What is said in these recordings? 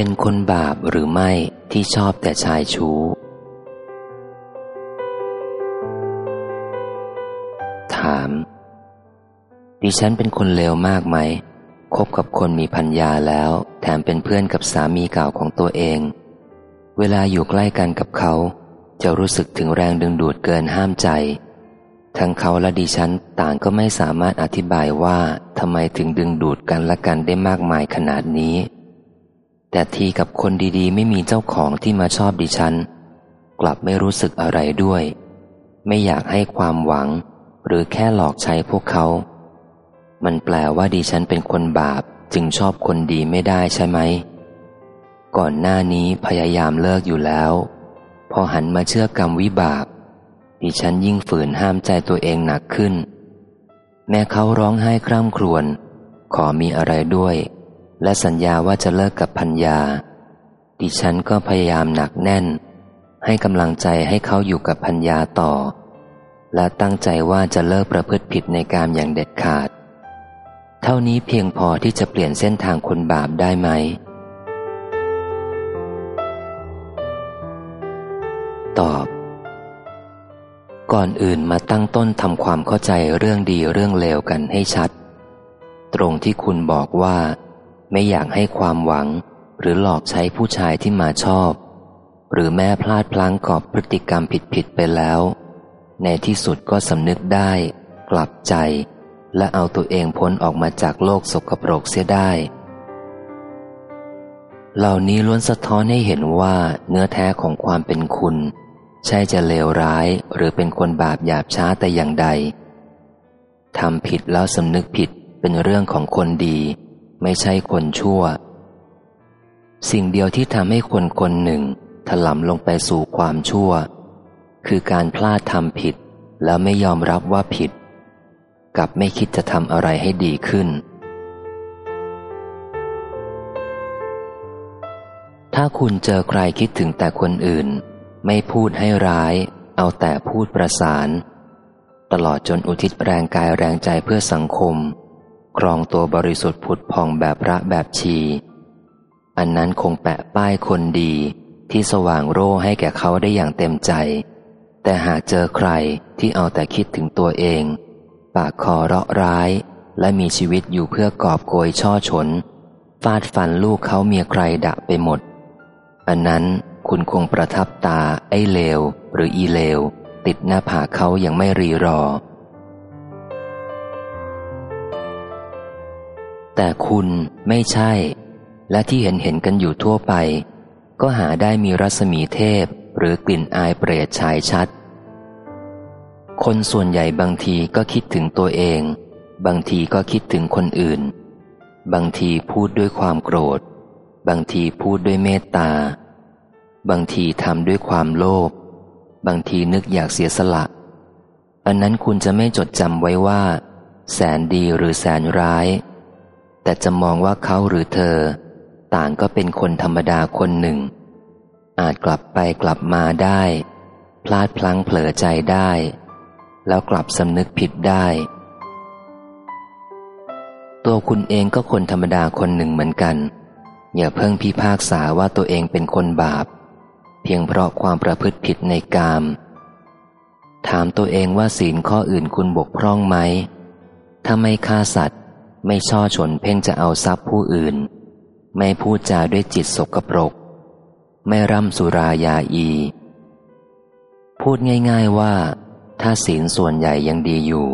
เป็นคนบาปหรือไม่ที่ชอบแต่ชายชู้ ถาม ดิฉันเป็นคนเลวมากไหม คบกับคนมีพัญญาแล้ว แถมเป็นเพื่อนกับสามีเก่าของตัวเอง เวลาอยู่ใกล้กันกับเขา จะรู้สึกถึงแรงดึงดูดเกินห้ามใจ ทั้งเขาและดิฉันต่างก็ไม่สามารถอธิบายว่าทำไมถึงดึงดูดกันและกันได้มากมายขนาดนี้ แต่ทีกับคนดีๆ ไม่มีเจ้าของที่มาชอบดิฉัน กลับไม่รู้สึกอะไรด้วย ไม่อยากให้ความหวัง หรือแค่หลอกใช้พวกเขา มันแปลว่าดิฉันเป็นคนบาปจึงชอบคนดีไม่ได้ใช่ไหม ก่อนหน้านี้พยายามเลิกอยู่แล้ว พอหันมาเชื่อกรรมวิบาก ดิฉันยิ่งฝืนห้ามใจตัวเองหนักขึ้น แม่เขาร้องไห้คร่ำครวญขอมีอะไรด้วย และสัญญาว่าจะเลิกกับพัญญา ดิฉันก็พยายามหนักแน่น ให้กำลังใจให้เขาอยู่กับพัญญาต่อ และตั้งใจว่าจะเลิกประพฤติผิดในการอย่างเด็ดขาด เท่านี้เพียงพอที่จะเปลี่ยนเส้นทางคนบาปได้ไหม ตอบ ก่อนอื่นมาตั้งต้นทำความเข้าใจเรื่องดีเรื่องเลวกันให้ชัด ตรงที่คุณบอกว่า ไม่อยากให้ความหวัง หรือหลอกใช้ผู้ชายที่มาชอบ หรือแม้พลาดพลั้งกอบพฤติกรรมผิดๆไปแล้ว ในที่สุดก็สำนึกได้ กลับใจ และเอาตัวเองพ้นออกมาจากโลกสกปรกเสียได้ เหล่านี้ล้วนสะท้อนให้เห็นว่าเนื้อแท้ของความเป็นคุณ ใช่จะเลวร้ายหรือเป็นคนบาปหยาบช้าแต่อย่างใดทำผิดแล้วสำนึกผิดเป็นเรื่องของคนดี ไม่ใช่คนชั่ว สิ่งเดียวที่ทำให้คนคนหนึ่งถลำลงไปสู่ความชั่ว คือการพลาดทำผิดแล้วไม่ยอมรับว่าผิด กับไม่คิดจะทำอะไรให้ดีขึ้น ถ้าคุณเจอใครคิดถึงแต่คนอื่น ไม่พูดให้ร้าย เอาแต่พูดประสาน ตลอดจนอุทิศแรงกายแรงใจเพื่อสังคม ครองตัวบริสุทธิ์ผุดพองแบบพระแบบชี อันนั้นคงแปะป้ายคนดีที่สว่างโร่ให้แก่เขาได้อย่างเต็มใจ แต่หากเจอใครที่เอาแต่คิดถึงตัวเอง ปากคอเราะร้าย และมีชีวิตอยู่เพื่อกอบโกยช่อฉน ฟาดฟันลูกเขาเมียใครดะไปหมด อันนั้นคุณคงประทับตาไอ้เลวหรืออีเลว ติดหน้าผากเขาอยังไม่รีรอ แต่คุณไม่ใช่ และที่เห็นเห็นกันอยู่ทั่วไป ก็หาได้มีรัศมีเทพหรือกลิ่นอายเปรตชายชัด คนส่วนใหญ่บางทีก็คิดถึงตัวเอง บางทีก็คิดถึงคนอื่น บางทีพูดด้วยความโกรธ บางทีพูดด้วยเมตตา บางทีทำด้วยความโลภ บางทีนึกอยากเสียสละ อันนั้นคุณจะไม่จดจำไว้ว่า แสนดีหรือแสนร้าย แต่จะมองว่าเขาหรือเธอ ต่างก็เป็นคนธรรมดาคนหนึ่ง อาจกลับไปกลับมาได้ พลาดพลั้งเผลอใจได้ แล้วกลับสำนึกผิดได้ ตัวคุณเองก็คนธรรมดาคนหนึ่งเหมือนกัน อย่าเพิ่งพิพากษาว่าตัวเองเป็นคนบาป เพียงเพราะความประพฤติผิดในกาม ถามตัวเองว่าศีลข้ออื่นคุณบกพร่องไหมถ้าไม่ฆ่าสัตว์ ไม่ช่อฉนเพ่งจะเอาทรัพย์ผู้อื่น ไม่พูดจาด้วยจิตสกปรก ไม่ร่ำสุรายาอี พูดง่าย ๆว่า ถ้าศีลส่วนใหญ่ยังดีอยู่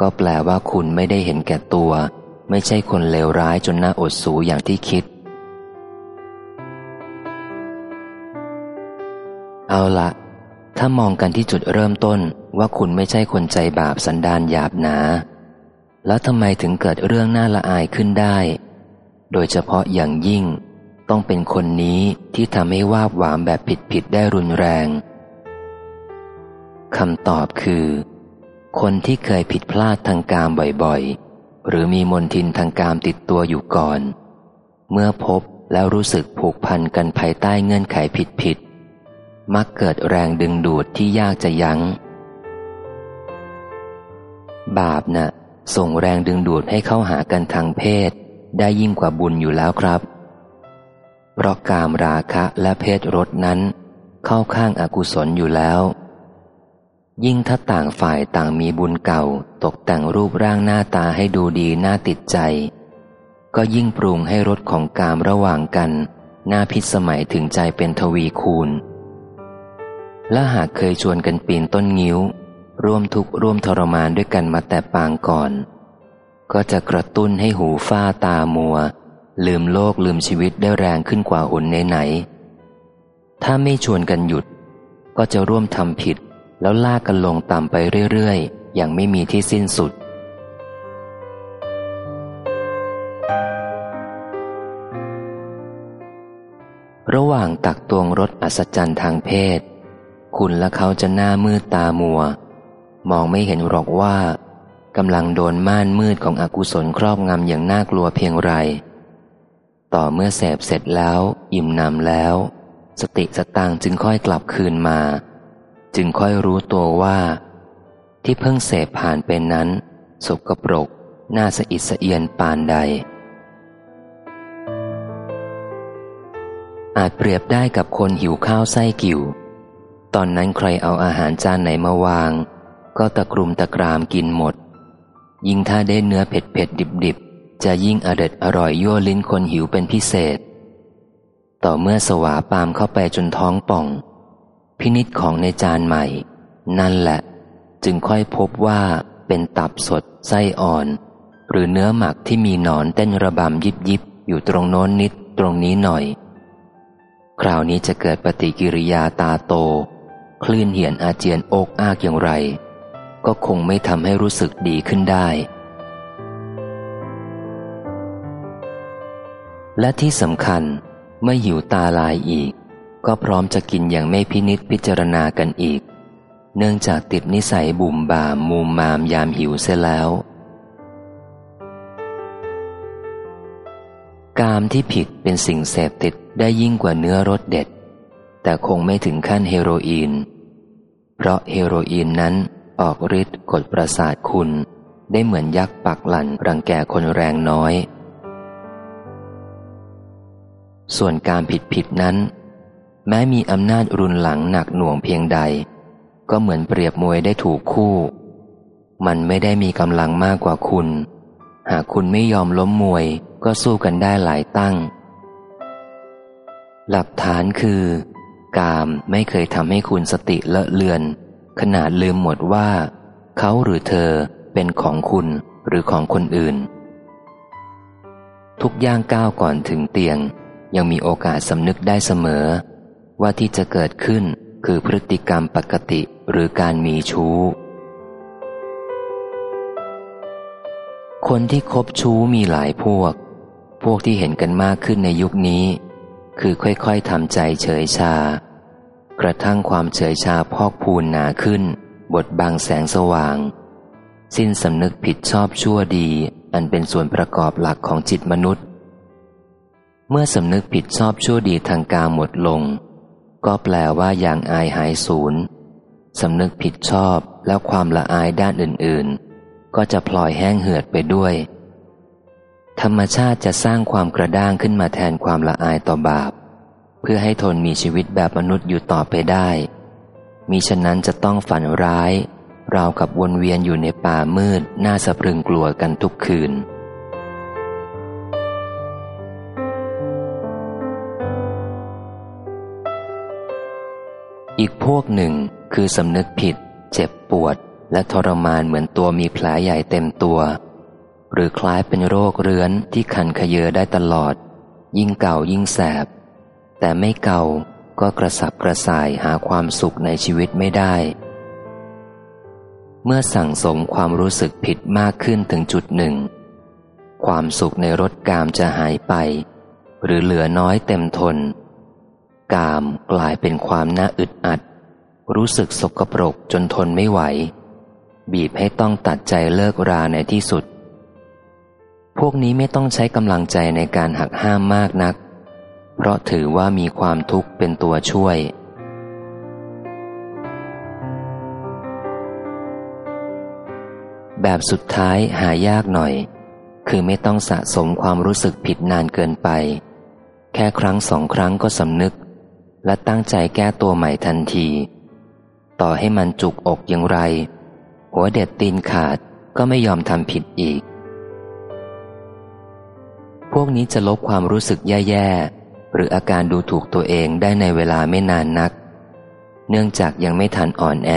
ก็แปลว่าคุณไม่ได้เห็นแก่ตัว ไม่ใช่คนเลวร้ายจนน่าอดสูอย่างที่คิด เอาละถ้ามองกันที่จุดเริ่มต้นว่าคุณไม่ใช่คนใจบาปสันดานหยาบหนา แล้วทำไมถึงเกิดเรื่องน่าละอายขึ้นได้ โดยเฉพาะอย่างยิ่ง ต้องเป็นคนนี้ที่ทำให้วาบหวามแบบผิดๆได้รุนแรงคำตอบคือ คนที่เคยผิดพลาดทางกามบ่อยๆ หรือมีมนทินทางกามติดตัวอยู่ก่อน เมื่อพบแล้วรู้สึกผูกพันกันภายใต้เงื่อนไขผิดๆ มักเกิดแรงดึงดูดที่ยากจะยัง้ง บาปนะ่ะ ส่งแรงดึงดูดให้เข้าหากันทางเพศ ได้ยิ่งกว่าบุญอยู่แล้วครับ เพราะกามราคะและเพศรสนั้น เข้าข้างอากุศลอยู่แล้ว ยิ่งถ้าต่างฝ่ายต่างมีบุญเก่า ตกแต่งรูปร่างหน้าตาให้ดูดีน่าติดใจ ก็ยิ่งปรุงให้รสของกามระหว่างกันน่าพิสมัยถึงใจเป็นทวีคูณและหากเคยชวนกันปีนต้นงิ้ว ร่วมทุกข์ร่วมทรมานด้วยกันมาแต่ปางก่อน ก็จะกระตุ้นให้หูฝ้าตามัว ลืมโลกลืมชีวิตได้แรงขึ้นกว่าหนไหนๆถ้าไม่ชวนกันหยุด ก็จะร่วมทำผิด แล้วลากกันลงต่ำไปเรื่อยๆ อย่างไม่มีที่สิ้นสุดระหว่างตักตวงรถอัศจรรย์ทางเพศ คุณและเขาจะหน้ามืดตามัว มองไม่เห็นหรอกว่ากำลังโดนม่านมืดของอกุศลครอบงำอย่างน่ากลัวเพียงไร ต่อเมื่อเสพเสร็จแล้ว อิ่มนำแล้ว สติสตางจึงค่อยกลับคืนมา จึงค่อยรู้ตัวว่า ที่เพิ่งเสพผ่านเป็นนั้น สกปรก น่าสะอิดสะเอียนปานใด อาจเปรียบได้กับคนหิวข้าวไส้กิ่ว ตอนนั้นใครเอาอาหารจานไหนมาวาง ก็ตะกรุมตะกรามกินหมด ยิ่งถ้าได้เนื้อเผ็ดเผ็ดดิบดิบจะยิ่งอเด็ดอร่อยยั่วลิ้นคนหิวเป็นพิเศษ ต่อเมื่อสวาปามเข้าไปจนท้องป่อง พินิษของในจานใหม่ นั่นแหละ จึงค่อยพบว่าเป็นตับสดไส้อ่อน หรือเนื้อหมักที่มีหนอนเต้นระบำยิบยิบอยู่ตรงโน้นนิดตรงนี้หน่อย คราวนี้จะเกิดปฏิกิริยาตาโต คลื่นเหียนอาเจียนอกอากอย่างไร ก็คงไม่ทำให้รู้สึกดีขึ้นได้ และที่สำคัญเมื่อหิวตาลายอีก ก็พร้อมจะกินอย่างไม่พินิษพิจารณากันอีก เนื่องจากติดนิสัยบุ่มบามมูมมามยามหิวเสียแล้ว กามที่ผิดเป็นสิ่งเสพติดได้ยิ่งกว่าเนื้อรสเด็ด แต่คงไม่ถึงขั้นเฮโรอีน เพราะเฮโรอีนนั้น ออกฤทธิ์กดประสาทคุณ ได้เหมือนยักษ์ปักหลันรังแกคนแรงน้อย ส่วนการผิดผิดนั้น แม้มีอำนาจรุนหลังหนักหน่วงเพียงใด ก็เหมือนเปรียบมวยได้ถูกคู่ มันไม่ได้มีกำลังมากกว่าคุณ หากคุณไม่ยอมล้มมวยก็สู้กันได้หลายตั้ง หลักฐานคือ กามไม่เคยทำให้คุณสติเลอะเลือน ขนาดลืมหมดว่า เขาหรือเธอเป็นของคุณหรือของคนอื่น ทุกย่างก้าวก่อนถึงเตียง ยังมีโอกาสสำนึกได้เสมอ ว่าที่จะเกิดขึ้นคือพฤติกรรมปกติหรือการมีชู้ คนที่คบชู้มีหลายพวก พวกที่เห็นกันมากขึ้นในยุคนี้ คือค่อยๆทำใจเฉยชา กระทั่งความเฉยชาพอกพูนหนาขึ้น บทบังแสงสว่าง สิ้นสำนึกผิดชอบชั่วดี อันเป็นส่วนประกอบหลักของจิตมนุษย์ เมื่อสำนึกผิดชอบชั่วดีทางกาหมดลง ก็แปลว่าอย่างอายหายศูนย์สำนึกผิดชอบแล้วความละอายด้านอื่นๆ ก็จะพลอยแห้งเหือดไปด้วย ธรรมชาติจะสร้างความกระด้างขึ้นมาแทนความละอายต่อบาป เพื่อให้ทนมีชีวิตแบบมนุษย์อยู่ต่อไปได้มีฉะนั้นจะต้องฝันร้าย ราวกับวนเวียนอยู่ในป่ามืดน่าสะพรึงกลัวกันทุกคืน อีกพวกหนึ่งคือสำนึกผิด เจ็บปวด และทรมานเหมือนตัวมีแผลใหญ่เต็มตัว หรือคล้ายเป็นโรคเรื้อนที่คันขยเยอได้ตลอด ยิ่งเก่ายิ่งแสบ แต่ไม่เก่าก็กระสับกระส่ายหาความสุขในชีวิตไม่ได้ เมื่อสั่งสมความรู้สึกผิดมากขึ้นถึงจุดหนึ่ง ความสุขในรถกามจะหายไป หรือเหลือน้อยเต็มทน กามกลายเป็นความน่าอึดอัด รู้สึกสกปรกจนทนไม่ไหว บีบให้ต้องตัดใจเลิกราในที่สุด พวกนี้ไม่ต้องใช้กำลังใจในการหักห้ามมากนัก เพราะถือว่ามีความทุกข์เป็นตัวช่วย แบบสุดท้ายหายากหน่อย คือไม่ต้องสะสมความรู้สึกผิดนานเกินไป แค่ครั้งสองครั้งก็สำนึก และตั้งใจแก้ตัวใหม่ทันที ต่อให้มันจุกอกอย่างไร หัวเด็ดตีนขาดก็ไม่ยอมทำผิดอีกพวกนี้จะลบความรู้สึกแย่ๆ หรืออาการดูถูกตัวเองได้ในเวลาไม่นานนัก เนื่องจากยังไม่ทันอ่อนแอ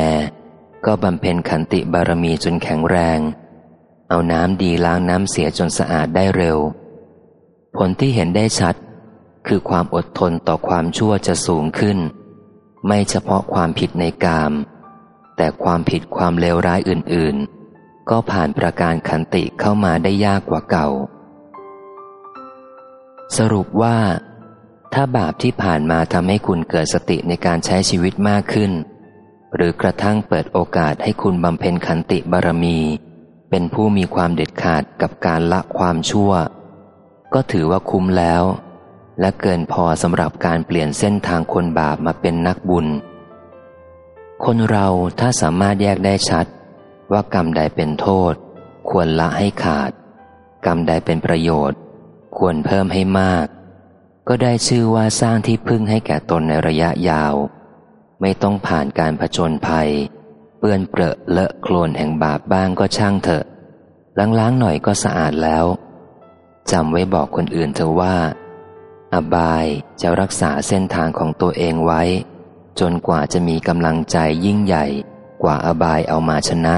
ก็บำเพ็ญขันติบารมีจนแข็งแรง เอาน้ำดีล้างน้ำเสียจนสะอาดได้เร็ว ผลที่เห็นได้ชัด คือความอดทนต่อความชั่วจะสูงขึ้น ไม่เฉพาะความผิดในกาม แต่ความผิดความเลวร้ายอื่นๆ ก็ผ่านประการขันติเข้ามาได้ยากกว่าเก่า สรุปว่า ถ้าบาปที่ผ่านมาทำให้คุณเกิดสติในการใช้ชีวิตมากขึ้น หรือกระทั่งเปิดโอกาสให้คุณบำเพ็ญขันติบารมี เป็นผู้มีความเด็ดขาดกับการละความชั่ว ก็ถือว่าคุ้มแล้ว และเกินพอสำหรับการเปลี่ยนเส้นทางคนบาปมาเป็นนักบุญ คนเราถ้าสามารถแยกได้ชัด ว่ากรรมใดเป็นโทษ ควรละให้ขาด กรรมใดเป็นประโยชน์ ควรเพิ่มให้มาก ก็ได้ชื่อว่าสร้างที่พึ่งให้แก่ตนในระยะยาว ไม่ต้องผ่านการผจญภัย เปื้อนเปรอะเลอะโคลนแห่งบาปบ้างก็ช่างเถอะ ล้างๆหน่อยก็สะอาดแล้วจำไว้บอกคนอื่นเธอว่า อบายจะรักษาเส้นทางของตัวเองไว้ จนกว่าจะมีกำลังใจยิ่งใหญ่ กว่าอบายเอามาชนะ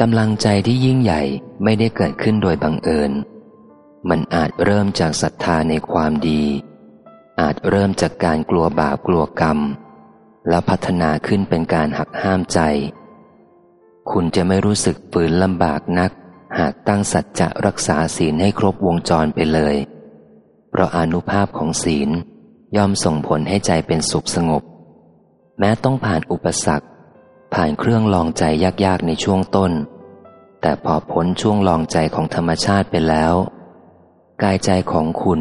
กำลังใจที่ยิ่งใหญ่ไม่ได้เกิดขึ้นโดยบังเอิญ มันอาจเริ่มจากศรัทธาในความดี อาจเริ่มจากการกลัวบาปกลัวกรรม แล้วพัฒนาขึ้นเป็นการหักห้ามใจ คุณจะไม่รู้สึกฝืนลำบากนัก หากตั้งสัจจะรักษาศีลให้ครบวงจรไปเลย เพราะอนุภาพของศีลย่อมส่งผลให้ใจเป็นสุขสงบ แม้ต้องผ่านอุปสรรค ผ่านเครื่องลองใจยากๆในช่วงต้น แต่พอพ้นช่วงลองใจของธรรมชาติไปแล้ว กายใจของคุณ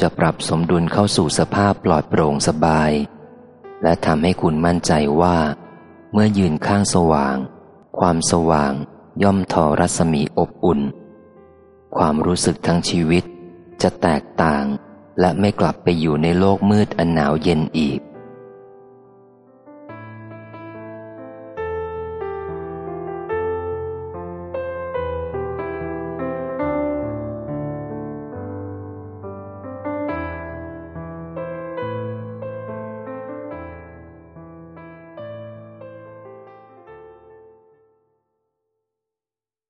จะปรับสมดุลเข้าสู่สภาพปลอดโปร่งสบาย และทำให้คุณมั่นใจว่า เมื่อยืนข้างสว่าง ความสว่างย่อมทอรัศมีอบอุ่น ความรู้สึกทั้งชีวิตจะแตกต่างและไม่กลับไปอยู่ในโลกมืดอันหนาวเย็นอีก